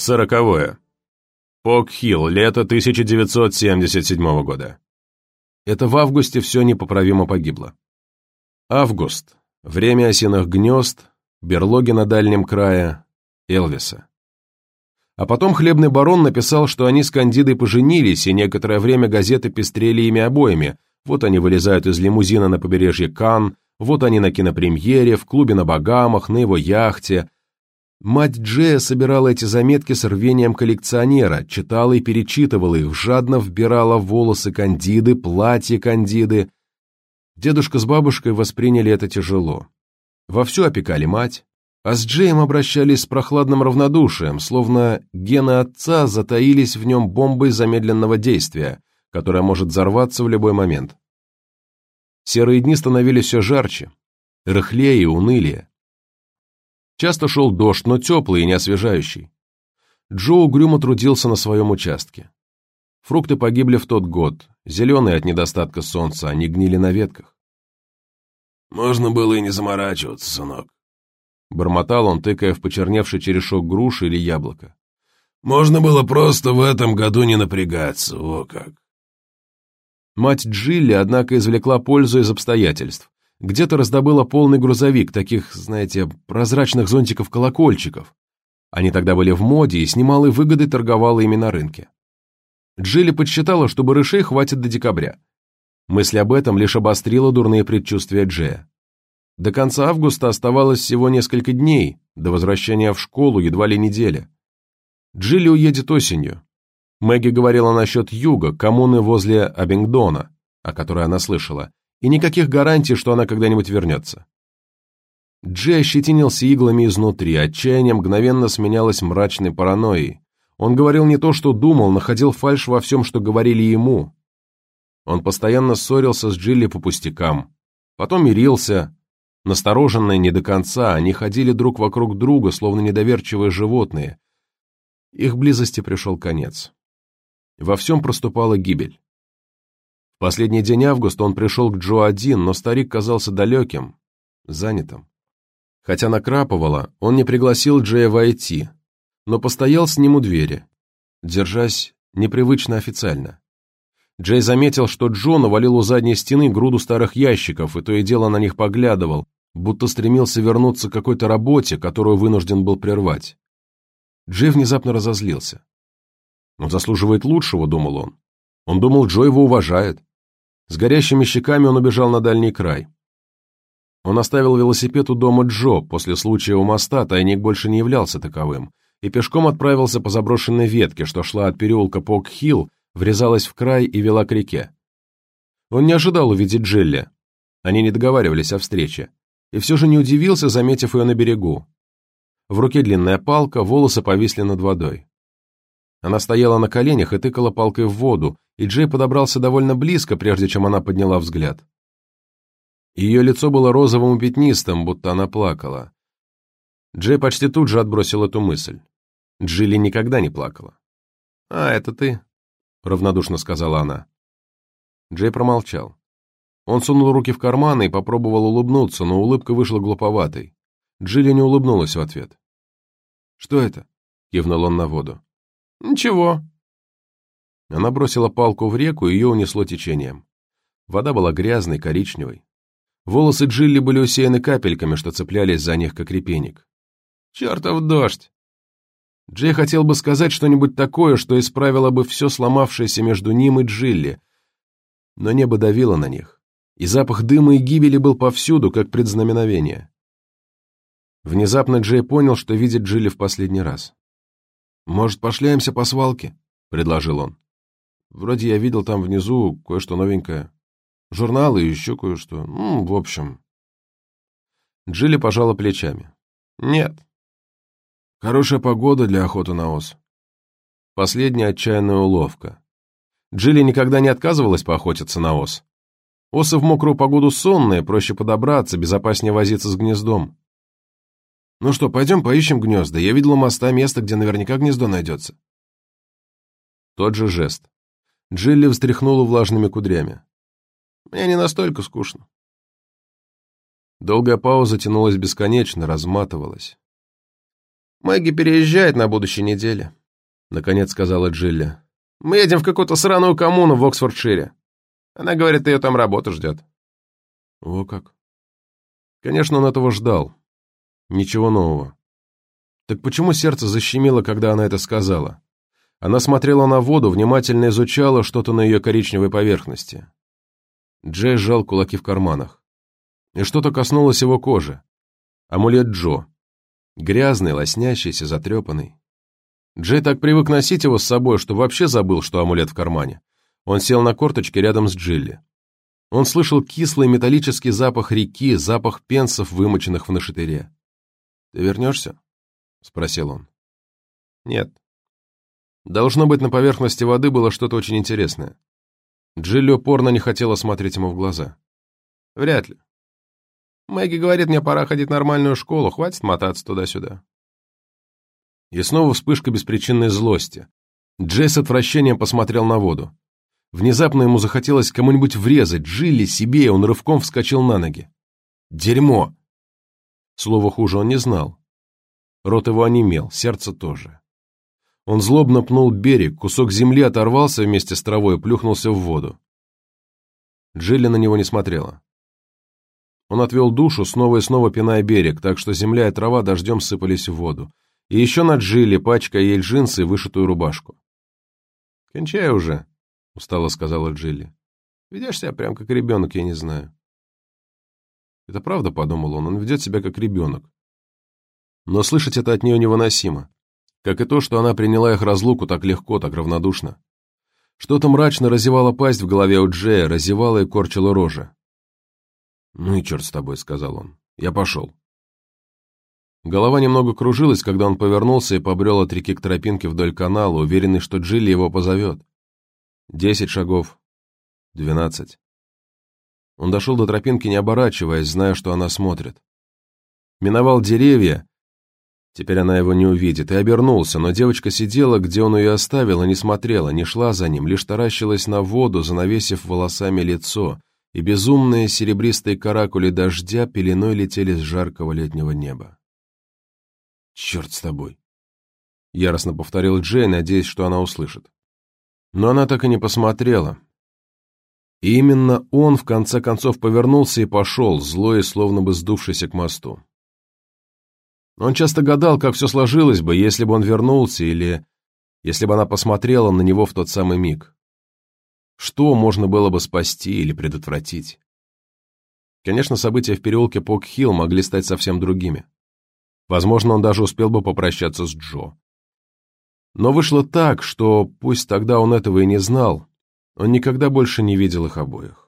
Сороковое. Пок-Хилл, лето 1977 года. Это в августе все непоправимо погибло. Август. Время осиных гнезд, берлоги на дальнем крае, Элвиса. А потом хлебный барон написал, что они с Кандидой поженились, и некоторое время газеты пестрели ими обоими. Вот они вылезают из лимузина на побережье Кан, вот они на кинопремьере, в клубе на Багамах, на его яхте. Мать Джея собирала эти заметки с рвением коллекционера, читала и перечитывала их, жадно вбирала волосы Кандиды, платье Кандиды. Дедушка с бабушкой восприняли это тяжело. Вовсю опекали мать, а с Джеем обращались с прохладным равнодушием, словно гены отца затаились в нем бомбой замедленного действия, которая может взорваться в любой момент. Серые дни становились все жарче, рыхлее и унылее. Часто шел дождь, но теплый и не освежающий. Джо угрюмо трудился на своем участке. Фрукты погибли в тот год, зеленые от недостатка солнца, они гнили на ветках. «Можно было и не заморачиваться, сынок», Бормотал он, тыкая в почерневший черешок груши или яблоко. «Можно было просто в этом году не напрягаться, о как!» Мать Джилли, однако, извлекла пользу из обстоятельств. Где-то раздобыла полный грузовик таких, знаете, прозрачных зонтиков-колокольчиков. Они тогда были в моде и с немалой выгодой торговала ими на рынке. Джилли подсчитала, что барышей хватит до декабря. Мысль об этом лишь обострила дурные предчувствия Джея. До конца августа оставалось всего несколько дней, до возвращения в школу едва ли неделя. Джилли уедет осенью. Мэгги говорила насчет юга, коммуны возле Абингдона, о которой она слышала, и никаких гарантий, что она когда-нибудь вернется. Джей ощетинился иглами изнутри, отчаяние мгновенно сменялось мрачной паранойей. Он говорил не то, что думал, находил фальшь во всем, что говорили ему. Он постоянно ссорился с Джилли по пустякам. Потом мирился, Настороженные не до конца, они ходили друг вокруг друга, словно недоверчивые животные. Их близости пришел конец. Во всем проступала гибель. Последний день августа он пришел к Джо один, но старик казался далеким, занятым. Хотя накрапывало, он не пригласил Джея войти, но постоял с ним у двери, держась непривычно официально. Джей заметил, что Джо навалил у задней стены груду старых ящиков, и то и дело на них поглядывал, будто стремился вернуться к какой-то работе, которую вынужден был прервать. Джей внезапно разозлился. Он заслуживает лучшего, думал он. Он думал, Джо его уважает. С горящими щеками он убежал на дальний край. Он оставил велосипед у дома Джо, после случая у моста тайник больше не являлся таковым, и пешком отправился по заброшенной ветке, что шла от переулка Пок-Хилл врезалась в край и вела к реке. Он не ожидал увидеть Джилли. Они не договаривались о встрече. И все же не удивился, заметив ее на берегу. В руке длинная палка, волосы повисли над водой. Она стояла на коленях и тыкала палкой в воду, и Джей подобрался довольно близко, прежде чем она подняла взгляд. Ее лицо было розовым и пятнистым, будто она плакала. Джей почти тут же отбросил эту мысль. Джилли никогда не плакала. «А, это ты?» — равнодушно сказала она. Джей промолчал. Он сунул руки в карманы и попробовал улыбнуться, но улыбка вышла глуповатой. Джилли не улыбнулась в ответ. «Что это?» — кивнул он на воду. «Ничего». Она бросила палку в реку, и ее унесло течением. Вода была грязной, коричневой. Волосы Джилли были усеяны капельками, что цеплялись за них, как репейник. «Чертов дождь!» Джей хотел бы сказать что-нибудь такое, что исправило бы все сломавшееся между ним и Джилли, но небо давило на них, и запах дыма и гибели был повсюду, как предзнаменовение. Внезапно Джей понял, что видит Джилли в последний раз. «Может, пошляемся по свалке?» — предложил он. «Вроде я видел там внизу кое-что новенькое. Журналы и еще кое-что. Ну, в общем...» Джилли пожала плечами. «Нет, Хорошая погода для охоты на ос. Последняя отчаянная уловка. Джилли никогда не отказывалась поохотиться на ос. Осы в мокрую погоду сонные, проще подобраться, безопаснее возиться с гнездом. Ну что, пойдем поищем гнезда. Я видел у моста место, где наверняка гнездо найдется. Тот же жест. Джилли встряхнула влажными кудрями. Мне не настолько скучно. Долгая пауза тянулась бесконечно, разматывалась. «Мэгги переезжает на будущей неделе», — наконец сказала Джилли. «Мы едем в какую-то сраную коммуну в Оксфордшире. Она говорит, ее там работа ждет». О как. Конечно, он этого ждал. Ничего нового. Так почему сердце защемило, когда она это сказала? Она смотрела на воду, внимательно изучала что-то на ее коричневой поверхности. Джей сжал кулаки в карманах. И что-то коснулось его кожи. Амулет Джо. Грязный, лоснящийся, затрепанный. Джей так привык носить его с собой, что вообще забыл, что амулет в кармане. Он сел на корточки рядом с Джилли. Он слышал кислый металлический запах реки, запах пенсов, вымоченных в нашатыре. «Ты вернешься?» — спросил он. «Нет». Должно быть, на поверхности воды было что-то очень интересное. Джилли упорно не хотела смотреть ему в глаза. «Вряд ли. Мэгги говорит, мне пора ходить в нормальную школу, хватит мотаться туда-сюда». И снова вспышка беспричинной злости. Джей с отвращением посмотрел на воду. Внезапно ему захотелось кому-нибудь врезать, Джилли, себе, и он рывком вскочил на ноги. «Дерьмо!» Слово хуже он не знал. Рот его онемел, сердце тоже. Он злобно пнул берег, кусок земли оторвался вместе с травой и плюхнулся в воду. Джилли на него не смотрела. Он отвел душу, снова и снова пиная берег, так что земля и трава дождем сыпались в воду. И еще на Джилли, пачкая ей джинсы и вышитую рубашку. «Кончай уже», — устало сказала Джилли. «Ведешь себя прям как ребенок, я не знаю». «Это правда», — подумал он, — «он ведет себя как ребенок». Но слышать это от нее невыносимо. Как и то, что она приняла их разлуку так легко, так равнодушно. Что-то мрачно разевало пасть в голове у Джея, разевало и корчило рожи. «Ну и черт с тобой», — сказал он. «Я пошел». Голова немного кружилась, когда он повернулся и побрел от реки к тропинке вдоль канала, уверенный, что Джилли его позовет. Десять шагов. Двенадцать. Он дошел до тропинки, не оборачиваясь, зная, что она смотрит. Миновал деревья, теперь она его не увидит, и обернулся, но девочка сидела, где он ее оставил, и не смотрела, не шла за ним, лишь таращилась на воду, занавесив волосами лицо, и безумные серебристые каракули дождя пеленой летели с жаркого летнего неба. «Черт с тобой!» — яростно повторил Джей, надеясь, что она услышит. Но она так и не посмотрела. И именно он, в конце концов, повернулся и пошел, злой словно бы сдувшийся к мосту. Он часто гадал, как все сложилось бы, если бы он вернулся, или если бы она посмотрела на него в тот самый миг. Что можно было бы спасти или предотвратить? Конечно, события в переулке Пок-Хилл могли стать совсем другими. Возможно, он даже успел бы попрощаться с Джо. Но вышло так, что, пусть тогда он этого и не знал, он никогда больше не видел их обоих.